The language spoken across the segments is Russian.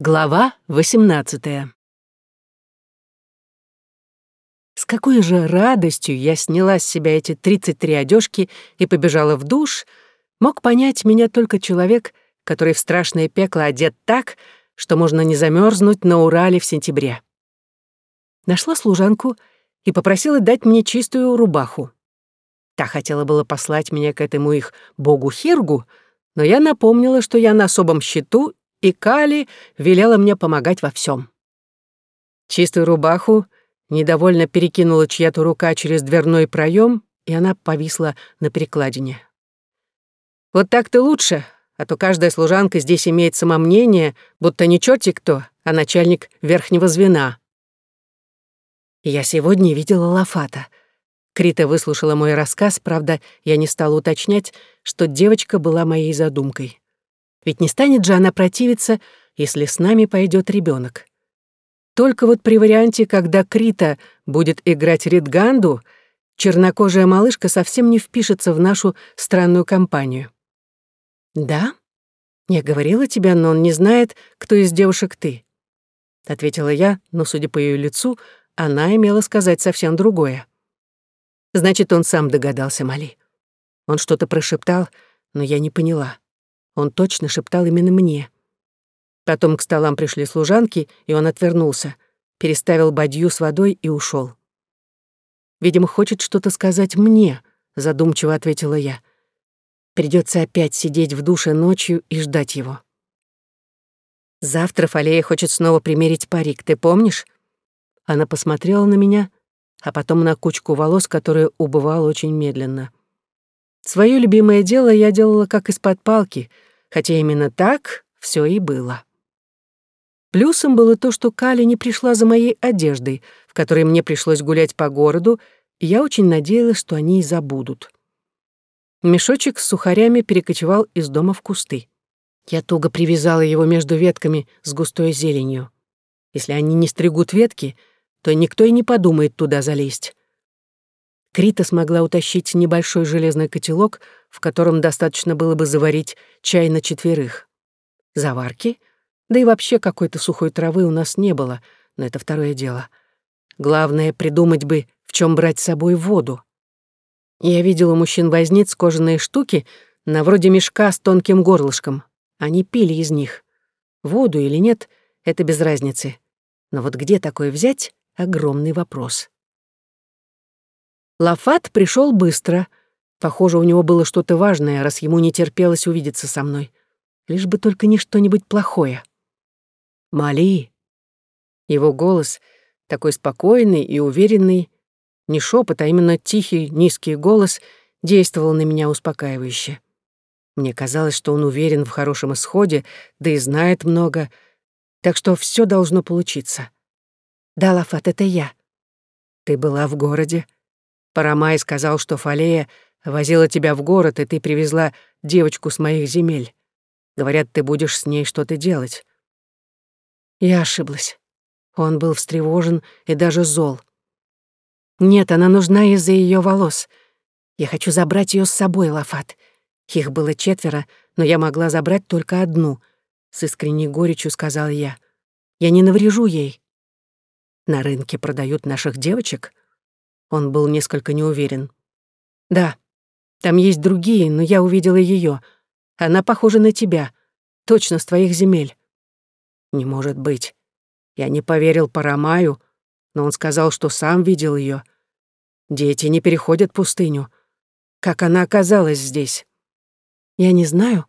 Глава 18 С какой же радостью я сняла с себя эти 33 одежки и побежала в душ, мог понять меня только человек, который в страшное пекло одет так, что можно не замерзнуть на Урале в сентябре. Нашла служанку и попросила дать мне чистую рубаху. Та хотела было послать меня к этому их богу Хиргу, но я напомнила, что я на особом счету и Кали велела мне помогать во всем. Чистую рубаху недовольно перекинула чья-то рука через дверной проем, и она повисла на перекладине. «Вот так-то лучше, а то каждая служанка здесь имеет самомнение, будто не черти кто, а начальник верхнего звена». Я сегодня видела Лафата. Крита выслушала мой рассказ, правда, я не стала уточнять, что девочка была моей задумкой. Ведь не станет же она противиться, если с нами пойдет ребенок. Только вот при варианте, когда Крита будет играть Ридганду, чернокожая малышка совсем не впишется в нашу странную компанию. «Да? Я говорила тебе, но он не знает, кто из девушек ты», — ответила я, но, судя по ее лицу, она имела сказать совсем другое. Значит, он сам догадался, Мали. Он что-то прошептал, но я не поняла. Он точно шептал именно мне. Потом к столам пришли служанки, и он отвернулся, переставил бадью с водой и ушел. «Видимо, хочет что-то сказать мне», — задумчиво ответила я. Придется опять сидеть в душе ночью и ждать его. Завтра Фалея хочет снова примерить парик, ты помнишь? Она посмотрела на меня, а потом на кучку волос, которая убывала очень медленно. Своё любимое дело я делала как из-под палки — хотя именно так все и было. Плюсом было то, что Кали не пришла за моей одеждой, в которой мне пришлось гулять по городу, и я очень надеялась, что они и забудут. Мешочек с сухарями перекочевал из дома в кусты. Я туго привязала его между ветками с густой зеленью. Если они не стригут ветки, то никто и не подумает туда залезть. Крита смогла утащить небольшой железный котелок, в котором достаточно было бы заварить чай на четверых. Заварки, да и вообще какой-то сухой травы у нас не было, но это второе дело. Главное — придумать бы, в чем брать с собой воду. Я видела у мужчин-возниц кожаные штуки, на вроде мешка с тонким горлышком. Они пили из них. Воду или нет — это без разницы. Но вот где такое взять — огромный вопрос. Лафат пришел быстро. Похоже, у него было что-то важное, раз ему не терпелось увидеться со мной. Лишь бы только не что-нибудь плохое. «Мали!» Его голос, такой спокойный и уверенный, не шепот, а именно тихий, низкий голос, действовал на меня успокаивающе. Мне казалось, что он уверен в хорошем исходе, да и знает много, так что все должно получиться. «Да, Лафат, это я. Ты была в городе?» Парамай сказал, что Фалея возила тебя в город, и ты привезла девочку с моих земель. Говорят, ты будешь с ней что-то делать. Я ошиблась. Он был встревожен и даже зол. Нет, она нужна из-за ее волос. Я хочу забрать ее с собой, Лафат. Их было четверо, но я могла забрать только одну. С искренней горечью сказала я. Я не наврежу ей. На рынке продают наших девочек? Он был несколько неуверен. «Да, там есть другие, но я увидела ее. Она похожа на тебя. Точно с твоих земель». «Не может быть. Я не поверил Парамаю, но он сказал, что сам видел ее. Дети не переходят пустыню. Как она оказалась здесь?» «Я не знаю.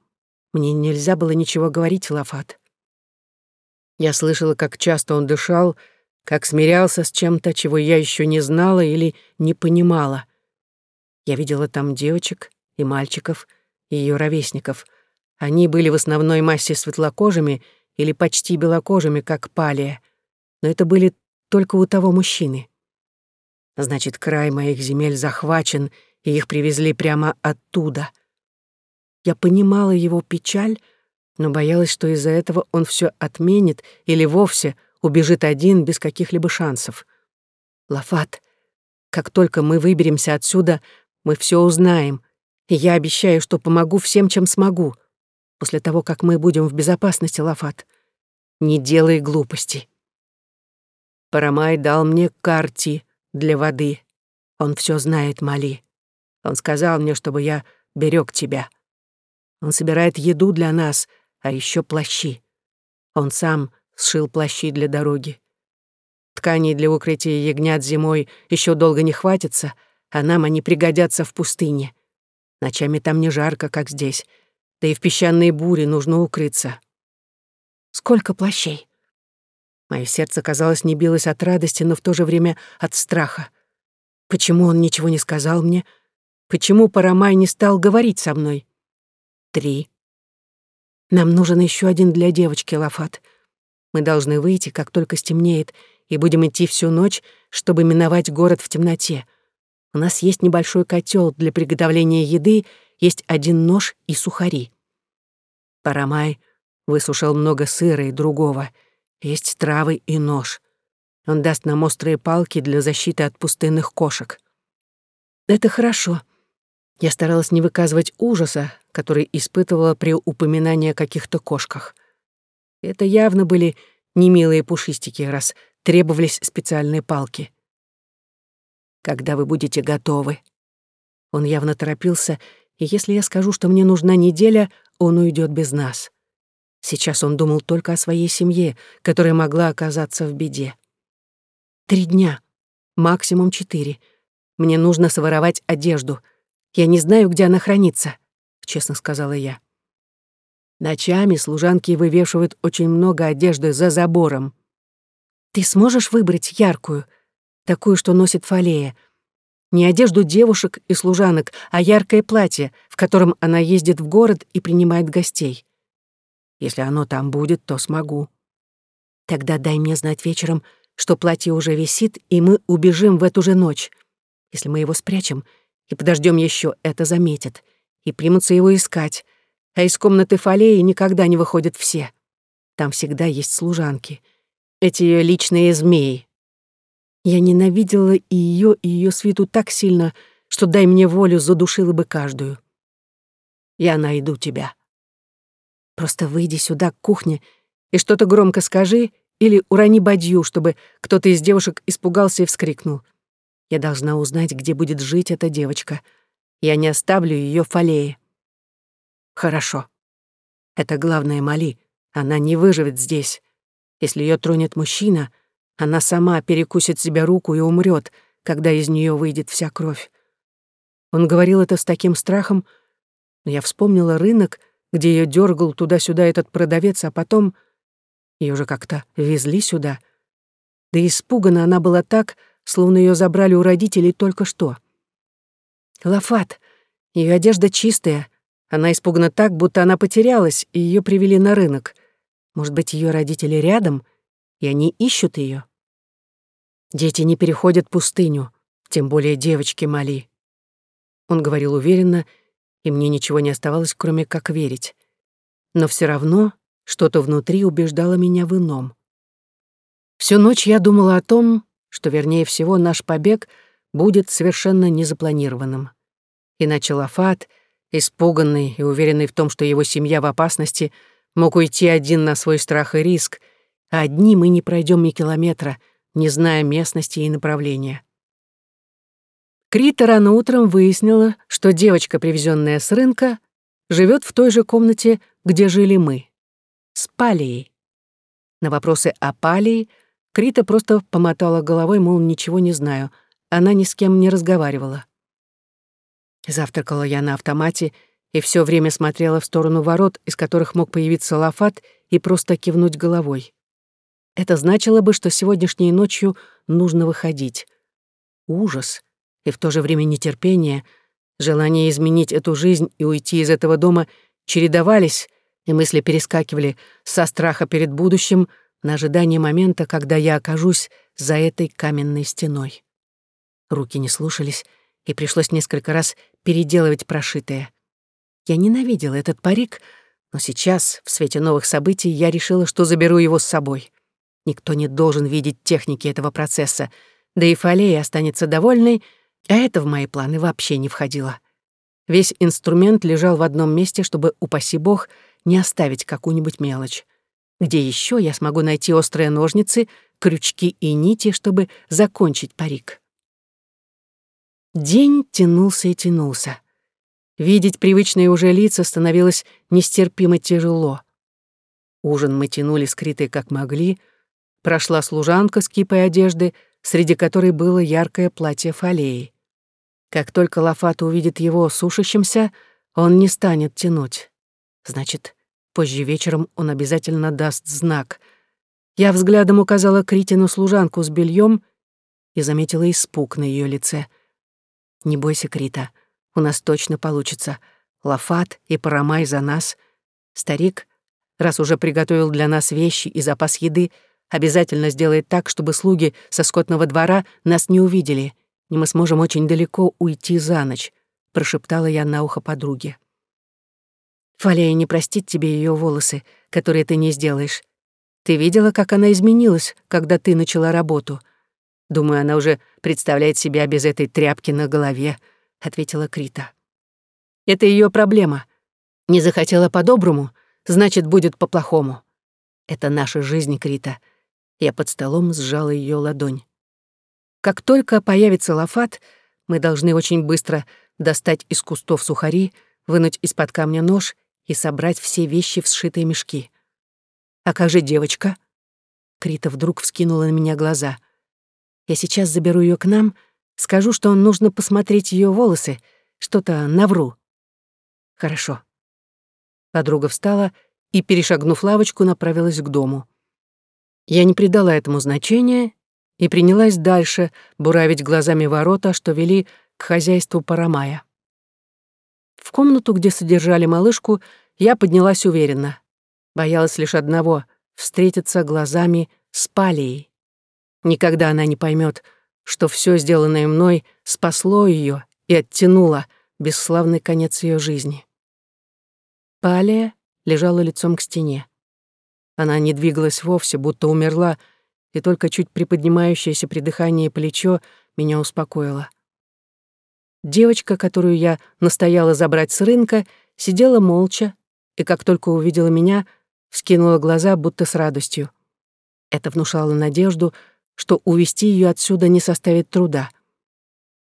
Мне нельзя было ничего говорить, Лафат». Я слышала, как часто он дышал, как смирялся с чем-то, чего я еще не знала или не понимала. Я видела там девочек и мальчиков, и ее ровесников. Они были в основной массе светлокожими или почти белокожими, как палия, но это были только у того мужчины. Значит, край моих земель захвачен, и их привезли прямо оттуда. Я понимала его печаль, но боялась, что из-за этого он все отменит или вовсе — убежит один без каких-либо шансов. Лафат, как только мы выберемся отсюда, мы все узнаем, и я обещаю, что помогу всем, чем смогу, после того, как мы будем в безопасности, Лафат. не делай глупостей. Парамай дал мне карти для воды. Он все знает, Мали. Он сказал мне, чтобы я берег тебя. Он собирает еду для нас, а еще плащи. Он сам сшил плащи для дороги. Тканей для укрытия ягнят зимой еще долго не хватится, а нам они пригодятся в пустыне. Ночами там не жарко, как здесь. Да и в песчаные бури нужно укрыться. Сколько плащей? Мое сердце, казалось, не билось от радости, но в то же время от страха. Почему он ничего не сказал мне? Почему Парамай не стал говорить со мной? Три. Нам нужен еще один для девочки, Лафат. Мы должны выйти, как только стемнеет, и будем идти всю ночь, чтобы миновать город в темноте. У нас есть небольшой котел для приготовления еды, есть один нож и сухари. Парамай высушил много сыра и другого. Есть травы и нож. Он даст нам острые палки для защиты от пустынных кошек. Это хорошо. Я старалась не выказывать ужаса, который испытывала при упоминании о каких-то кошках. Это явно были немилые пушистики, раз требовались специальные палки. Когда вы будете готовы? Он явно торопился, и если я скажу, что мне нужна неделя, он уйдет без нас. Сейчас он думал только о своей семье, которая могла оказаться в беде. Три дня, максимум четыре. Мне нужно своровать одежду. Я не знаю, где она хранится, честно сказала я. Ночами служанки вывешивают очень много одежды за забором. Ты сможешь выбрать яркую, такую, что носит Фалея? Не одежду девушек и служанок, а яркое платье, в котором она ездит в город и принимает гостей. Если оно там будет, то смогу. Тогда дай мне знать вечером, что платье уже висит, и мы убежим в эту же ночь. Если мы его спрячем и подождем еще, это заметят, и примутся его искать, а из комнаты Фалеи никогда не выходят все. Там всегда есть служанки. Эти ее личные змеи. Я ненавидела и ее, и ее свиту так сильно, что дай мне волю, задушила бы каждую. Я найду тебя. Просто выйди сюда, к кухне, и что-то громко скажи или урони бадью, чтобы кто-то из девушек испугался и вскрикнул. Я должна узнать, где будет жить эта девочка. Я не оставлю ее фалее. Хорошо. Это главное Мали. Она не выживет здесь. Если ее тронет мужчина, она сама перекусит себе руку и умрет, когда из нее выйдет вся кровь. Он говорил это с таким страхом, но я вспомнила рынок, где ее дергал туда-сюда этот продавец, а потом ее уже как-то везли сюда. Да испугана она была так, словно ее забрали у родителей только что. Лафат, ее одежда чистая, она испугана так, будто она потерялась, и ее привели на рынок. Может быть, ее родители рядом, и они ищут ее. Дети не переходят пустыню, тем более девочки Мали. Он говорил уверенно, и мне ничего не оставалось, кроме как верить. Но все равно что-то внутри убеждало меня в ином. Всю ночь я думала о том, что, вернее всего, наш побег будет совершенно незапланированным. Иначе Лафат — Испуганный и уверенный в том, что его семья в опасности, мог уйти один на свой страх и риск, а одни мы не пройдем ни километра, не зная местности и направления. Крита рано утром выяснила, что девочка, привезенная с рынка, живет в той же комнате, где жили мы. С Палией. На вопросы о Палии Крита просто помотала головой, мол, ничего не знаю. Она ни с кем не разговаривала. Завтракала я на автомате и все время смотрела в сторону ворот, из которых мог появиться Лафат и просто кивнуть головой. Это значило бы, что сегодняшней ночью нужно выходить. Ужас и в то же время нетерпение, желание изменить эту жизнь и уйти из этого дома чередовались, и мысли перескакивали со страха перед будущим на ожидание момента, когда я окажусь за этой каменной стеной. Руки не слушались, и пришлось несколько раз переделывать прошитое. Я ненавидела этот парик, но сейчас, в свете новых событий, я решила, что заберу его с собой. Никто не должен видеть техники этого процесса, да и Фалея останется довольной, а это в мои планы вообще не входило. Весь инструмент лежал в одном месте, чтобы, упаси бог, не оставить какую-нибудь мелочь. Где еще я смогу найти острые ножницы, крючки и нити, чтобы закончить парик? День тянулся и тянулся. Видеть привычные уже лица становилось нестерпимо тяжело. Ужин мы тянули скрытые как могли. Прошла служанка с кипой одежды, среди которой было яркое платье фалеи. Как только Лафат увидит его сушащимся, он не станет тянуть. Значит, позже вечером он обязательно даст знак. Я взглядом указала Критину служанку с бельем и заметила испуг на ее лице — не бойся, Крита, у нас точно получится. Лафат и Парамай за нас. Старик, раз уже приготовил для нас вещи и запас еды, обязательно сделает так, чтобы слуги со скотного двора нас не увидели, и мы сможем очень далеко уйти за ночь», — прошептала я на ухо подруге. «Фалея не простит тебе ее волосы, которые ты не сделаешь. Ты видела, как она изменилась, когда ты начала работу. Думаю, она уже представляет себя без этой тряпки на голове», — ответила Крита. «Это ее проблема. Не захотела по-доброму, значит, будет по-плохому. Это наша жизнь, Крита». Я под столом сжала ее ладонь. Как только появится лафат, мы должны очень быстро достать из кустов сухари, вынуть из-под камня нож и собрать все вещи в сшитые мешки. «А как же девочка?» Крита вдруг вскинула на меня глаза — я сейчас заберу ее к нам, скажу, что нужно посмотреть ее волосы, что-то навру. Хорошо. Подруга встала и, перешагнув лавочку, направилась к дому. Я не придала этому значения и принялась дальше буравить глазами ворота, что вели к хозяйству Парамая. В комнату, где содержали малышку, я поднялась уверенно. Боялась лишь одного — встретиться глазами с Палией. Никогда она не поймет, что все сделанное мной спасло ее и оттянуло бесславный конец ее жизни. Палия лежала лицом к стене. Она не двигалась вовсе, будто умерла, и только чуть приподнимающееся при дыхании плечо меня успокоило. Девочка, которую я настояла забрать с рынка, сидела молча, и как только увидела меня, вскинула глаза, будто с радостью. Это внушало надежду, что увести ее отсюда не составит труда.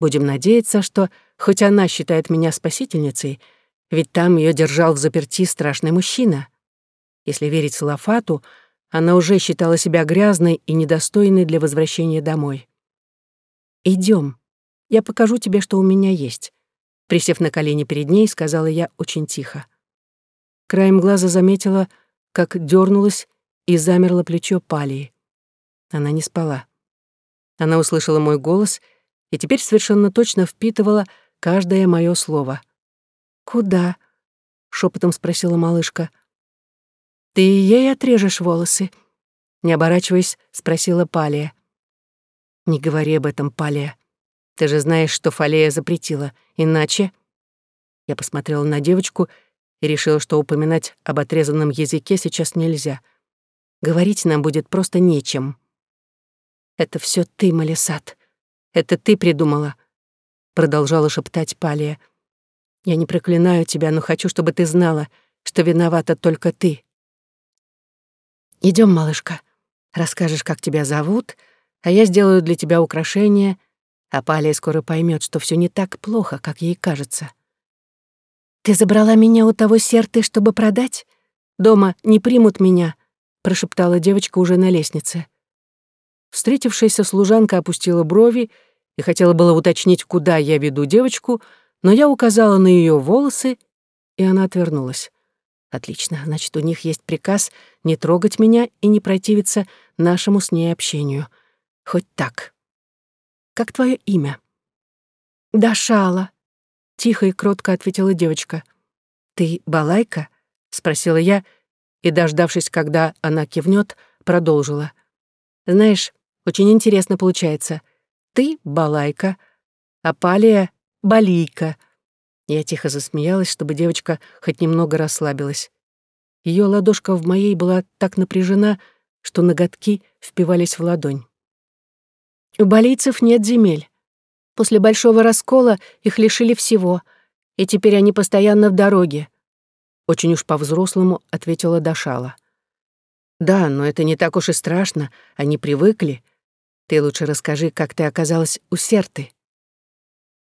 Будем надеяться, что хоть она считает меня спасительницей, ведь там ее держал в заперти страшный мужчина. Если верить Салафату, она уже считала себя грязной и недостойной для возвращения домой. Идем, я покажу тебе, что у меня есть», — присев на колени перед ней, сказала я очень тихо. Краем глаза заметила, как дернулось и замерло плечо Палии. Она не спала. Она услышала мой голос и теперь совершенно точно впитывала каждое мое слово. «Куда?» — шепотом спросила малышка. «Ты ей отрежешь волосы?» Не оборачиваясь, спросила Палия. «Не говори об этом, Палия. Ты же знаешь, что Фалея запретила. Иначе...» Я посмотрела на девочку и решила, что упоминать об отрезанном языке сейчас нельзя. Говорить нам будет просто нечем. «Это все ты, Малисат. Это ты придумала», — продолжала шептать Палия. «Я не проклинаю тебя, но хочу, чтобы ты знала, что виновата только ты». Идем, малышка. Расскажешь, как тебя зовут, а я сделаю для тебя украшение, а Палия скоро поймет, что все не так плохо, как ей кажется». «Ты забрала меня у того серты, чтобы продать? Дома не примут меня», — прошептала девочка уже на лестнице. Встретившаяся служанка опустила брови и хотела было уточнить, куда я веду девочку, но я указала на ее волосы, и она отвернулась. Отлично, значит, у них есть приказ не трогать меня и не противиться нашему с ней общению. Хоть так. Как твое имя? Дашала, тихо и кротко ответила девочка. Ты Балайка? спросила я и, дождавшись, когда она кивнет, продолжила. Знаешь, очень интересно получается. Ты — балайка, а Палия — балийка. Я тихо засмеялась, чтобы девочка хоть немного расслабилась. Ее ладошка в моей была так напряжена, что ноготки впивались в ладонь. У балийцев нет земель. После большого раскола их лишили всего, и теперь они постоянно в дороге. Очень уж по-взрослому ответила Дашала. Да, но это не так уж и страшно, они привыкли. Ты лучше расскажи, как ты оказалась у Серты.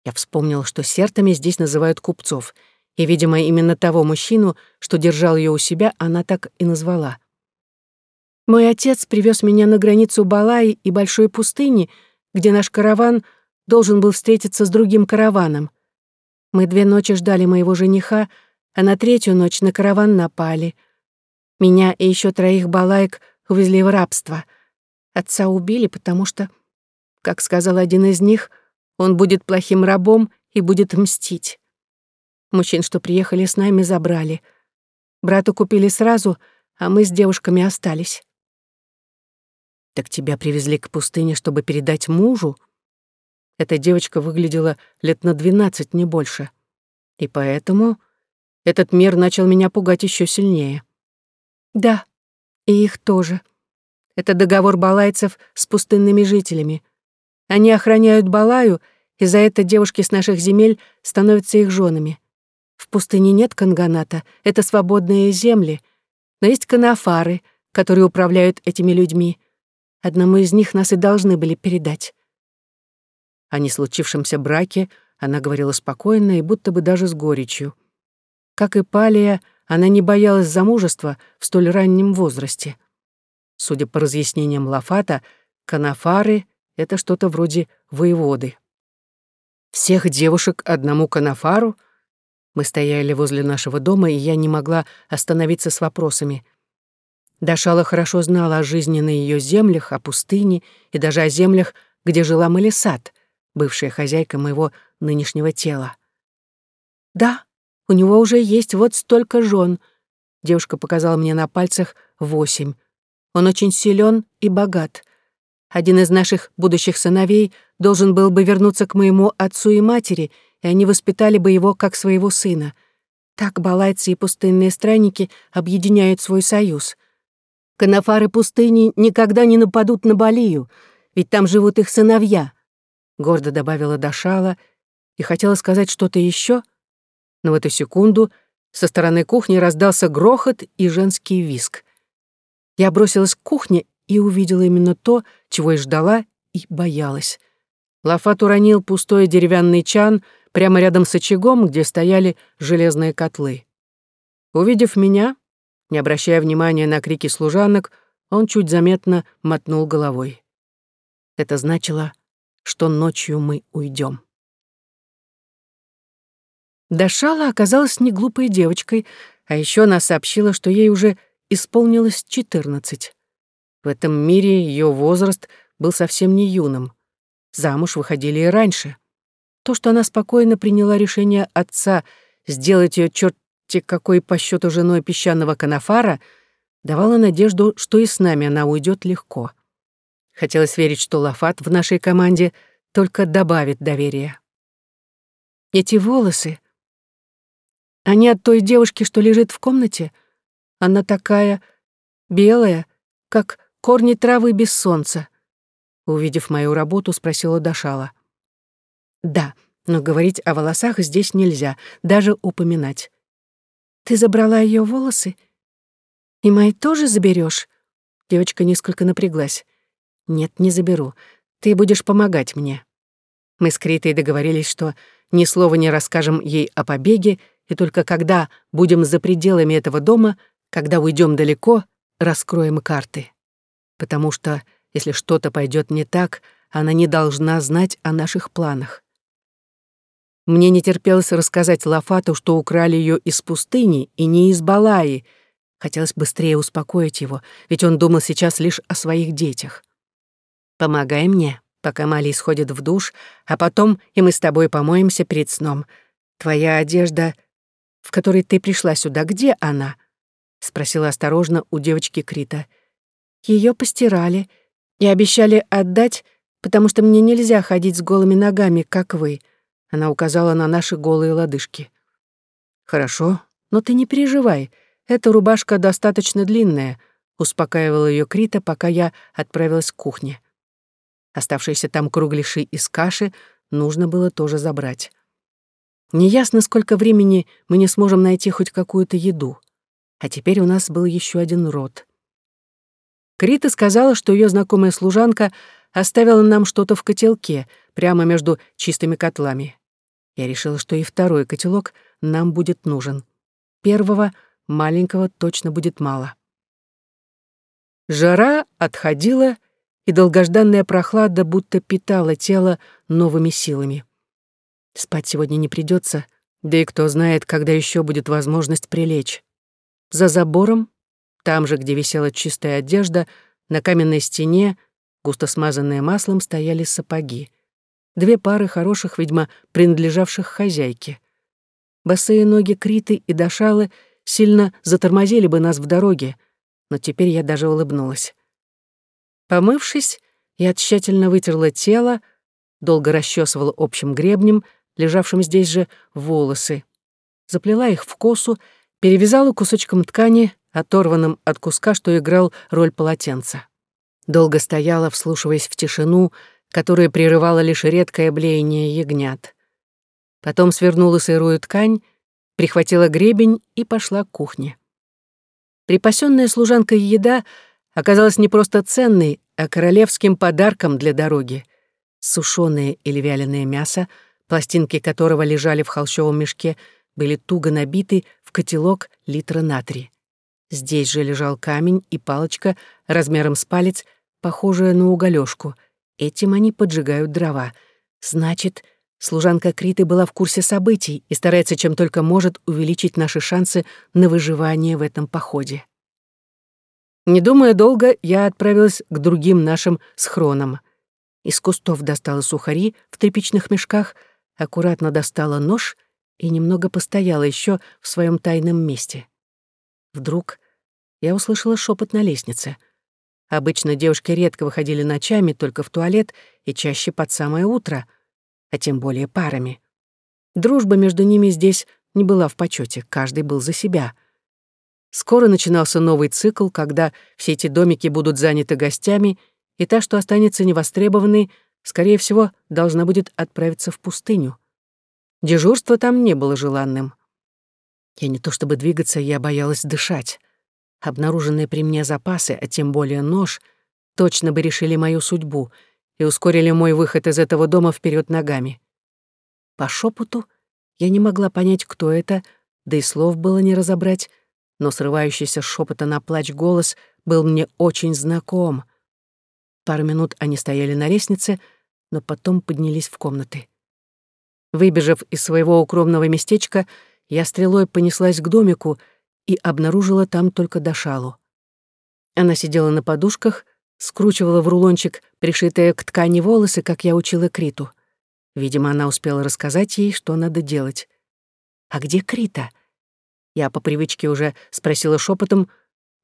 Я вспомнил, что Сертами здесь называют купцов, и, видимо, именно того мужчину, что держал ее у себя, она так и назвала. Мой отец привез меня на границу Балаи и Большой пустыни, где наш караван должен был встретиться с другим караваном. Мы две ночи ждали моего жениха, а на третью ночь на караван напали. Меня и еще троих балаек увезли в рабство. Отца убили, потому что, как сказал один из них, он будет плохим рабом и будет мстить. Мужчин, что приехали с нами, забрали. Брата купили сразу, а мы с девушками остались. Так тебя привезли к пустыне, чтобы передать мужу? Эта девочка выглядела лет на двенадцать, не больше. И поэтому этот мир начал меня пугать еще сильнее. Да, и их тоже. Это договор балайцев с пустынными жителями. Они охраняют Балаю, и за это девушки с наших земель становятся их женами. В пустыне нет канганата, это свободные земли, но есть канафары, которые управляют этими людьми. Одному из них нас и должны были передать. О неслучившемся браке она говорила спокойно и будто бы даже с горечью. Как и Палия, она не боялась замужества в столь раннем возрасте. Судя по разъяснениям Лафата, канафары — это что-то вроде воеводы. Всех девушек одному канафару? Мы стояли возле нашего дома, и я не могла остановиться с вопросами. Дашала хорошо знала о жизни на ее землях, о пустыне и даже о землях, где жила Малисат, бывшая хозяйка моего нынешнего тела. «Да, у него уже есть вот столько жен», — девушка показала мне на пальцах восемь. «Он очень силен и богат. Один из наших будущих сыновей должен был бы вернуться к моему отцу и матери, и они воспитали бы его как своего сына. Так балайцы и пустынные странники объединяют свой союз. Канафары пустыни никогда не нападут на Балию, ведь там живут их сыновья», — гордо добавила Дашала и хотела сказать что-то еще, но в эту секунду со стороны кухни раздался грохот и женский виск. Я бросилась к кухне и увидела именно то, чего и ждала, и боялась. Лафат уронил пустой деревянный чан прямо рядом с очагом, где стояли железные котлы. Увидев меня, не обращая внимания на крики служанок, он чуть заметно мотнул головой. Это значило, что ночью мы уйдем. Дашала оказалась не глупой девочкой, а еще она сообщила, что ей уже исполнилось четырнадцать. В этом мире ее возраст был совсем не юным. Замуж выходили и раньше. То, что она спокойно приняла решение отца сделать ее черт черти какой по счету женой песчаного канафара, давала надежду, что и с нами она уйдет легко. Хотелось верить, что Лафат в нашей команде только добавит доверия. Эти волосы... Они от той девушки, что лежит в комнате? Она такая белая, как корни травы без солнца. Увидев мою работу, спросила Дашала. Да, но говорить о волосах здесь нельзя, даже упоминать. Ты забрала ее волосы? И мои тоже заберешь? Девочка несколько напряглась. Нет, не заберу. Ты будешь помогать мне. Мы с Критой договорились, что ни слова не расскажем ей о побеге, и только когда будем за пределами этого дома, когда уйдем далеко, раскроем карты. Потому что, если что-то пойдет не так, она не должна знать о наших планах. Мне не терпелось рассказать Лафату, что украли ее из пустыни и не из Балаи. Хотелось быстрее успокоить его, ведь он думал сейчас лишь о своих детях. «Помогай мне, пока Мали сходит в душ, а потом и мы с тобой помоемся перед сном. Твоя одежда, в которой ты пришла сюда, где она?» — спросила осторожно у девочки Крита. Ее постирали и обещали отдать, потому что мне нельзя ходить с голыми ногами, как вы», она указала на наши голые лодыжки. «Хорошо, но ты не переживай. Эта рубашка достаточно длинная», — успокаивала ее Крита, пока я отправилась к кухне. Оставшиеся там кругляши из каши нужно было тоже забрать. Неясно, сколько времени мы не сможем найти хоть какую-то еду. А теперь у нас был еще один род. Крита сказала, что ее знакомая служанка оставила нам что-то в котелке, прямо между чистыми котлами. Я решила, что и второй котелок нам будет нужен. Первого, маленького, точно будет мало. Жара отходила, и долгожданная прохлада будто питала тело новыми силами. Спать сегодня не придется, да и кто знает, когда еще будет возможность прилечь. За забором, там же, где висела чистая одежда, на каменной стене, густо смазанные маслом, стояли сапоги. Две пары хороших, видимо, принадлежавших хозяйке. Босые ноги Криты и Дашалы сильно затормозили бы нас в дороге, но теперь я даже улыбнулась. Помывшись, я тщательно вытерла тело, долго расчесывала общим гребнем, лежавшим здесь же, волосы. Заплела их в косу, перевязала кусочком ткани, оторванным от куска, что играл роль полотенца. Долго стояла, вслушиваясь в тишину, которая прерывала лишь редкое блеяние ягнят. Потом свернула сырую ткань, прихватила гребень и пошла к кухне. Припасенная служанкой еда оказалась не просто ценной, а королевским подарком для дороги. Сушёное или вяленое мясо, пластинки которого лежали в холщовом мешке, были туго набиты в котелок литра натрия. Здесь же лежал камень и палочка размером с палец, похожая на уголёшку. Этим они поджигают дрова. Значит, служанка Криты была в курсе событий и старается чем только может увеличить наши шансы на выживание в этом походе. Не думая долго, я отправилась к другим нашим схронам. Из кустов достала сухари в тряпичных мешках, аккуратно достала нож и немного постояла еще в своем тайном месте. Вдруг я услышала шепот на лестнице. Обычно девушки редко выходили ночами, только в туалет и чаще под самое утро, а тем более парами. Дружба между ними здесь не была в почете, каждый был за себя. Скоро начинался новый цикл, когда все эти домики будут заняты гостями, и та, что останется невостребованной, скорее всего, должна будет отправиться в пустыню. Дежурство там не было желанным. Я не то чтобы двигаться, я боялась дышать. Обнаруженные при мне запасы, а тем более нож, точно бы решили мою судьбу и ускорили мой выход из этого дома вперед ногами. По шепоту я не могла понять, кто это, да и слов было не разобрать, но срывающийся шепота на плач голос был мне очень знаком. Пару минут они стояли на лестнице, но потом поднялись в комнаты. Выбежав из своего укромного местечка, я стрелой понеслась к домику — и обнаружила там только Дашалу. Она сидела на подушках, скручивала в рулончик пришитые к ткани волосы, как я учила Криту. Видимо, она успела рассказать ей, что надо делать. «А где Крита?» Я по привычке уже спросила шепотом,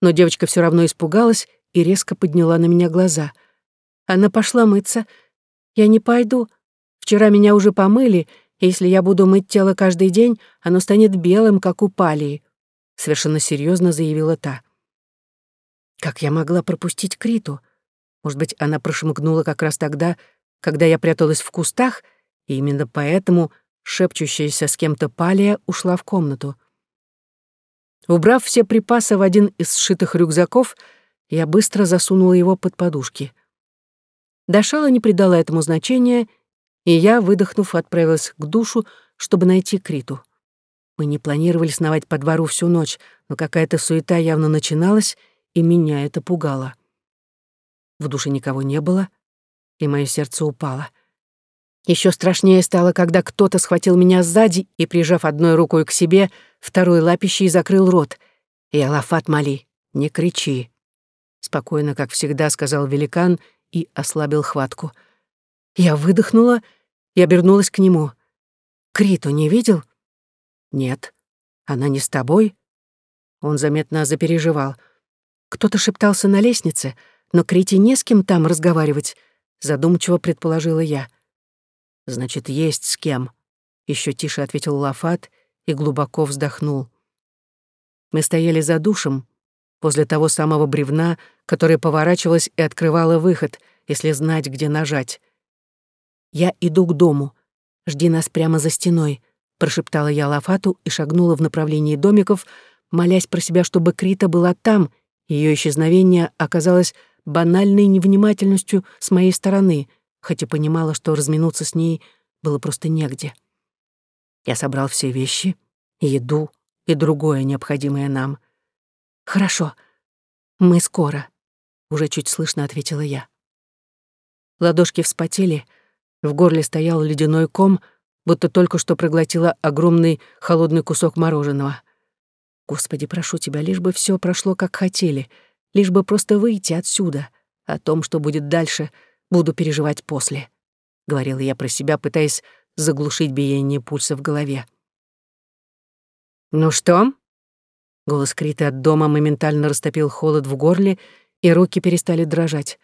но девочка все равно испугалась и резко подняла на меня глаза. Она пошла мыться. «Я не пойду. Вчера меня уже помыли, и если я буду мыть тело каждый день, оно станет белым, как у палии совершенно серьезно заявила та. Как я могла пропустить Криту? Может быть, она прошмыгнула как раз тогда, когда я пряталась в кустах, и именно поэтому шепчущаяся с кем-то палия ушла в комнату. Убрав все припасы в один из сшитых рюкзаков, я быстро засунула его под подушки. Дашала не придала этому значения, и я, выдохнув, отправилась к душу, чтобы найти Криту. Мы не планировали сновать по двору всю ночь, но какая-то суета явно начиналась, и меня это пугало. В душе никого не было, и мое сердце упало. Еще страшнее стало, когда кто-то схватил меня сзади и, прижав одной рукой к себе, второй лапищей закрыл рот. И Алафат Мали, не кричи. Спокойно, как всегда, сказал великан и ослабил хватку. Я выдохнула и обернулась к нему. Криту не видел? «Нет. Она не с тобой?» Он заметно запереживал. «Кто-то шептался на лестнице, но Крите не с кем там разговаривать», — задумчиво предположила я. «Значит, есть с кем», — еще тише ответил Лафат и глубоко вздохнул. Мы стояли за душем, возле того самого бревна, которое поворачивалось и открывало выход, если знать, где нажать. «Я иду к дому. Жди нас прямо за стеной», прошептала я Лафату и шагнула в направлении домиков, молясь про себя, чтобы Крита была там Ее исчезновение оказалось банальной невнимательностью с моей стороны, хотя понимала, что разминуться с ней было просто негде. Я собрал все вещи, еду, и другое необходимое нам. «Хорошо, мы скоро», — уже чуть слышно ответила я. Ладошки вспотели, в горле стоял ледяной ком, будто только что проглотила огромный холодный кусок мороженого. Господи, прошу тебя, лишь бы все прошло, как хотели, лишь бы просто выйти отсюда. О том, что будет дальше, буду переживать после», — говорила я про себя, пытаясь заглушить биение пульса в голове. «Ну что?» Голос Криты от дома моментально растопил холод в горле, и руки перестали дрожать.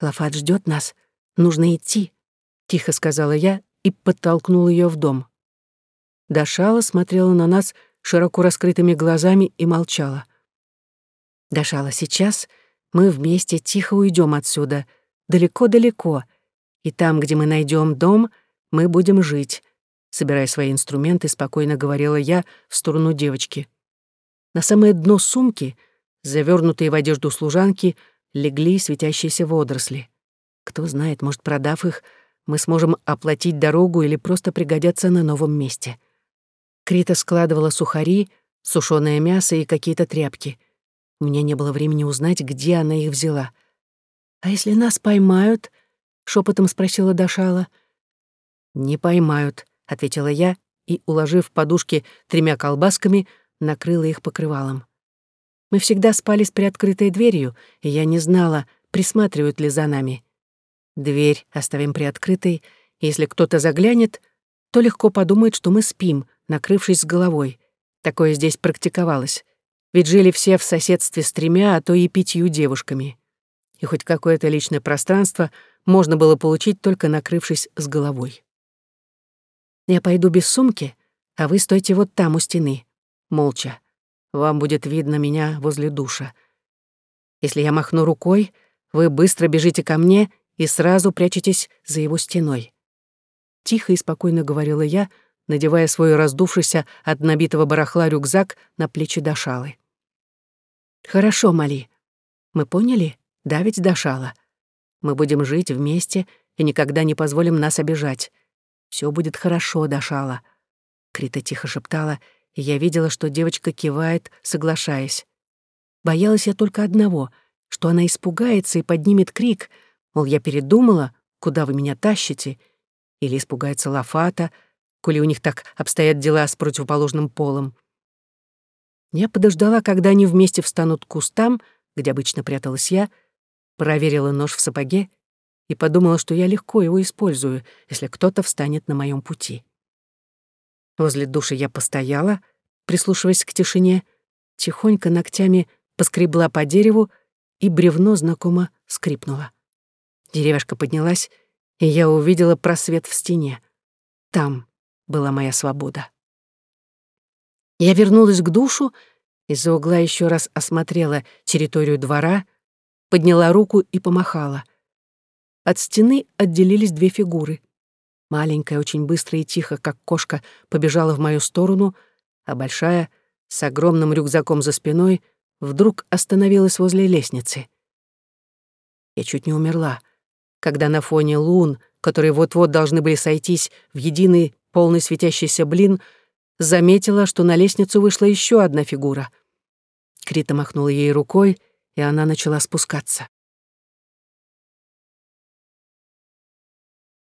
«Лафат ждет нас. Нужно идти», — тихо сказала я и подтолкнула ее в дом. Дашала смотрела на нас широко раскрытыми глазами и молчала. «Дашала, сейчас мы вместе тихо уйдем отсюда, далеко-далеко, и там, где мы найдем дом, мы будем жить», собирая свои инструменты, спокойно говорила я в сторону девочки. На самое дно сумки, завернутые в одежду служанки, легли светящиеся водоросли. Кто знает, может, продав их, мы сможем оплатить дорогу или просто пригодятся на новом месте. Крита складывала сухари, сушёное мясо и какие-то тряпки. У меня не было времени узнать, где она их взяла. «А если нас поймают?» — шепотом спросила Дашала. «Не поймают», — ответила я и, уложив подушки тремя колбасками, накрыла их покрывалом. Мы всегда спали с приоткрытой дверью, и я не знала, присматривают ли за нами. Дверь оставим приоткрытой, если кто-то заглянет, то легко подумает, что мы спим, накрывшись с головой. Такое здесь практиковалось. Ведь жили все в соседстве с тремя, а то и пятью девушками. И хоть какое-то личное пространство можно было получить, только накрывшись с головой. Я пойду без сумки, а вы стойте вот там у стены, молча. Вам будет видно меня возле душа. Если я махну рукой, вы быстро бежите ко мне и сразу прячетесь за его стеной. Тихо и спокойно говорила я, надевая свой раздувшийся от набитого барахла рюкзак на плечи Дашалы. «Хорошо, Мали. Мы поняли? Да ведь Дашала? Мы будем жить вместе и никогда не позволим нас обижать. Все будет хорошо, Дашала». Крита тихо шептала, и я видела, что девочка кивает, соглашаясь. Боялась я только одного, что она испугается и поднимет крик, мол, я передумала, куда вы меня тащите, или испугается Лафата, коли у них так обстоят дела с противоположным полом. Я подождала, когда они вместе встанут к кустам, где обычно пряталась я, проверила нож в сапоге и подумала, что я легко его использую, если кто-то встанет на моем пути. Возле души я постояла, прислушиваясь к тишине, тихонько ногтями поскребла по дереву, и бревно знакомо скрипнуло. Деревяшка поднялась, и я увидела просвет в стене. Там была моя свобода. Я вернулась к душу, из-за угла еще раз осмотрела территорию двора, подняла руку и помахала. От стены отделились две фигуры — Маленькая очень быстро и тихо, как кошка, побежала в мою сторону, а большая, с огромным рюкзаком за спиной, вдруг остановилась возле лестницы. Я чуть не умерла, когда на фоне лун, которые вот-вот должны были сойтись в единый полный светящийся блин, заметила, что на лестницу вышла еще одна фигура. Крита махнула ей рукой, и она начала спускаться.